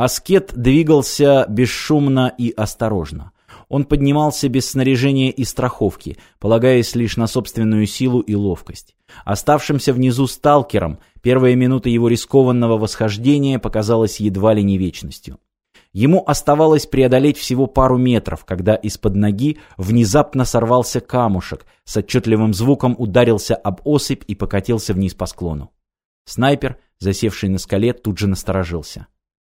Аскет двигался бесшумно и осторожно. Он поднимался без снаряжения и страховки, полагаясь лишь на собственную силу и ловкость. Оставшимся внизу сталкером первые минуты его рискованного восхождения показалось едва ли не вечностью. Ему оставалось преодолеть всего пару метров, когда из-под ноги внезапно сорвался камушек, с отчетливым звуком ударился об осыпь и покатился вниз по склону. Снайпер, засевший на скале, тут же насторожился.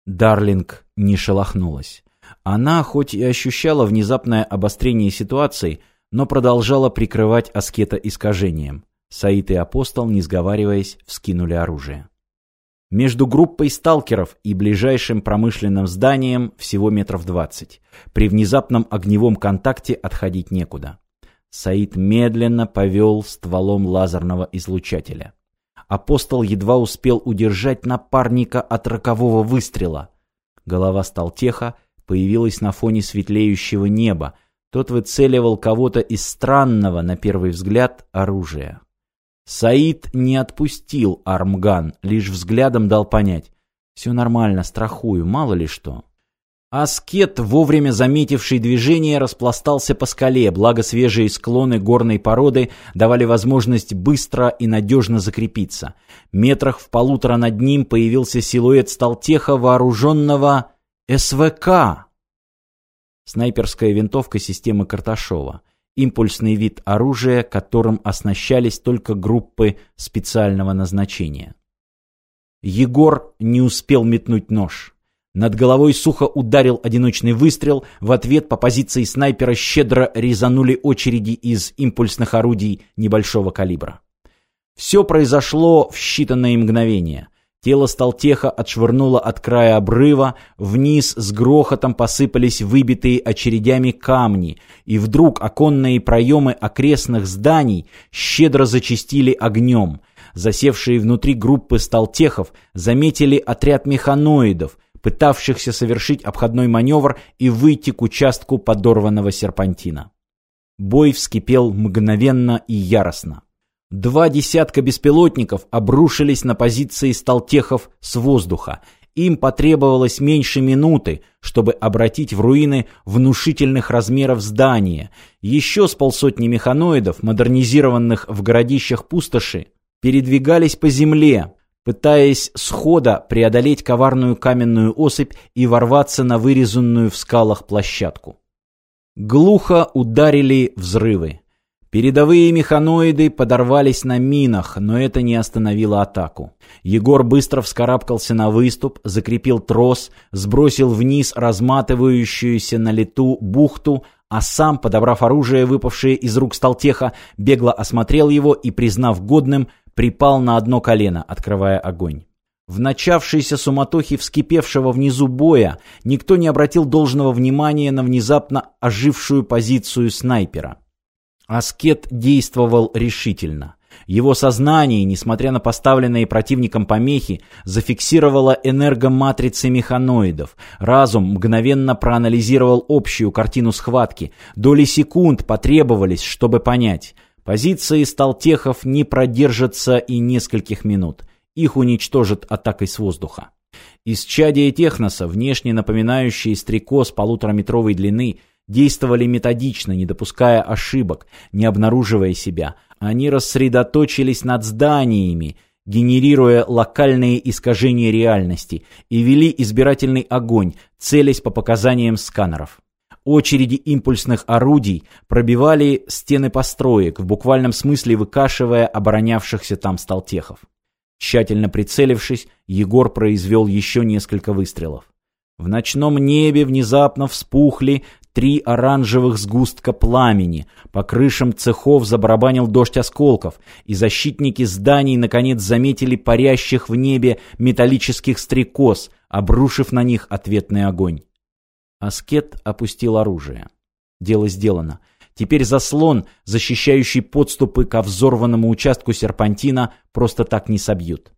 Дарлинг не шелохнулась. Она хоть и ощущала внезапное обострение ситуации, но продолжала прикрывать аскета искажением. Саид и апостол, не сговариваясь, вскинули оружие. Между группой сталкеров и ближайшим промышленным зданием всего метров двадцать. При внезапном огневом контакте отходить некуда. Саид медленно повел стволом лазерного излучателя. Апостол едва успел удержать напарника от рокового выстрела. Голова Сталтеха появилась на фоне светлеющего неба. Тот выцеливал кого-то из странного, на первый взгляд, оружия. Саид не отпустил армган, лишь взглядом дал понять. «Все нормально, страхую, мало ли что». Аскет, вовремя заметивший движение, распластался по скале, благо свежие склоны горной породы давали возможность быстро и надежно закрепиться. Метрах в полутора над ним появился силуэт сталтеха, вооруженного СВК. Снайперская винтовка системы Карташова. Импульсный вид оружия, которым оснащались только группы специального назначения. Егор не успел метнуть нож. Над головой сухо ударил одиночный выстрел, в ответ по позиции снайпера щедро резанули очереди из импульсных орудий небольшого калибра. Все произошло в считанные мгновения. Тело Сталтеха отшвырнуло от края обрыва, вниз с грохотом посыпались выбитые очередями камни, и вдруг оконные проемы окрестных зданий щедро зачистили огнем. Засевшие внутри группы Сталтехов заметили отряд механоидов, пытавшихся совершить обходной маневр и выйти к участку подорванного серпантина. Бой вскипел мгновенно и яростно. Два десятка беспилотников обрушились на позиции сталтехов с воздуха. Им потребовалось меньше минуты, чтобы обратить в руины внушительных размеров здания. Еще с полсотни механоидов, модернизированных в городищах пустоши, передвигались по земле, пытаясь схода преодолеть коварную каменную осыпь и ворваться на вырезанную в скалах площадку. Глухо ударили взрывы. Передовые механоиды подорвались на минах, но это не остановило атаку. Егор быстро вскарабкался на выступ, закрепил трос, сбросил вниз разматывающуюся на лету бухту, а сам, подобрав оружие, выпавшее из рук Сталтеха, бегло осмотрел его и, признав годным, припал на одно колено, открывая огонь. В начавшейся суматохе вскипевшего внизу боя никто не обратил должного внимания на внезапно ожившую позицию снайпера. Аскет действовал решительно. Его сознание, несмотря на поставленные противником помехи, зафиксировало энергоматрицы механоидов. Разум мгновенно проанализировал общую картину схватки. Доли секунд потребовались, чтобы понять – Позиции сталтехов не продержатся и нескольких минут. Их уничтожат атакой с воздуха. Из чадия техноса, внешне напоминающие стрекоз полутораметровой длины, действовали методично, не допуская ошибок, не обнаруживая себя. Они рассредоточились над зданиями, генерируя локальные искажения реальности, и вели избирательный огонь, целясь по показаниям сканеров. Очереди импульсных орудий пробивали стены построек, в буквальном смысле выкашивая оборонявшихся там сталтехов. Тщательно прицелившись, Егор произвел еще несколько выстрелов. В ночном небе внезапно вспухли три оранжевых сгустка пламени, по крышам цехов забарабанил дождь осколков, и защитники зданий наконец заметили парящих в небе металлических стрекоз, обрушив на них ответный огонь. Аскет опустил оружие. Дело сделано. Теперь заслон, защищающий подступы ко взорванному участку серпантина, просто так не собьют.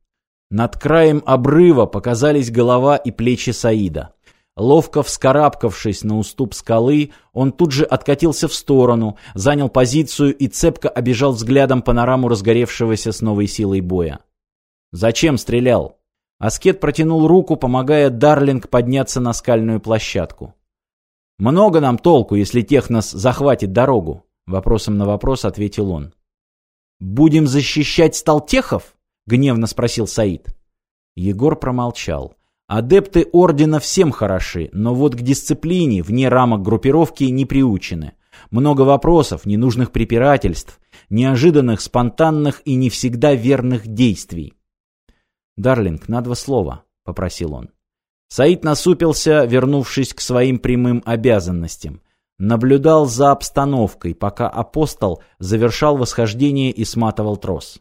Над краем обрыва показались голова и плечи Саида. Ловко вскарабкавшись на уступ скалы, он тут же откатился в сторону, занял позицию и цепко обежал взглядом панораму разгоревшегося с новой силой боя. «Зачем стрелял?» Аскет протянул руку, помогая Дарлинг подняться на скальную площадку. «Много нам толку, если Технос захватит дорогу?» Вопросом на вопрос ответил он. «Будем защищать Сталтехов?» — гневно спросил Саид. Егор промолчал. Адепты Ордена всем хороши, но вот к дисциплине, вне рамок группировки, не приучены. Много вопросов, ненужных препирательств, неожиданных, спонтанных и не всегда верных действий. «Дарлинг, на два слова», — попросил он. Саид насупился, вернувшись к своим прямым обязанностям. Наблюдал за обстановкой, пока апостол завершал восхождение и сматывал трос.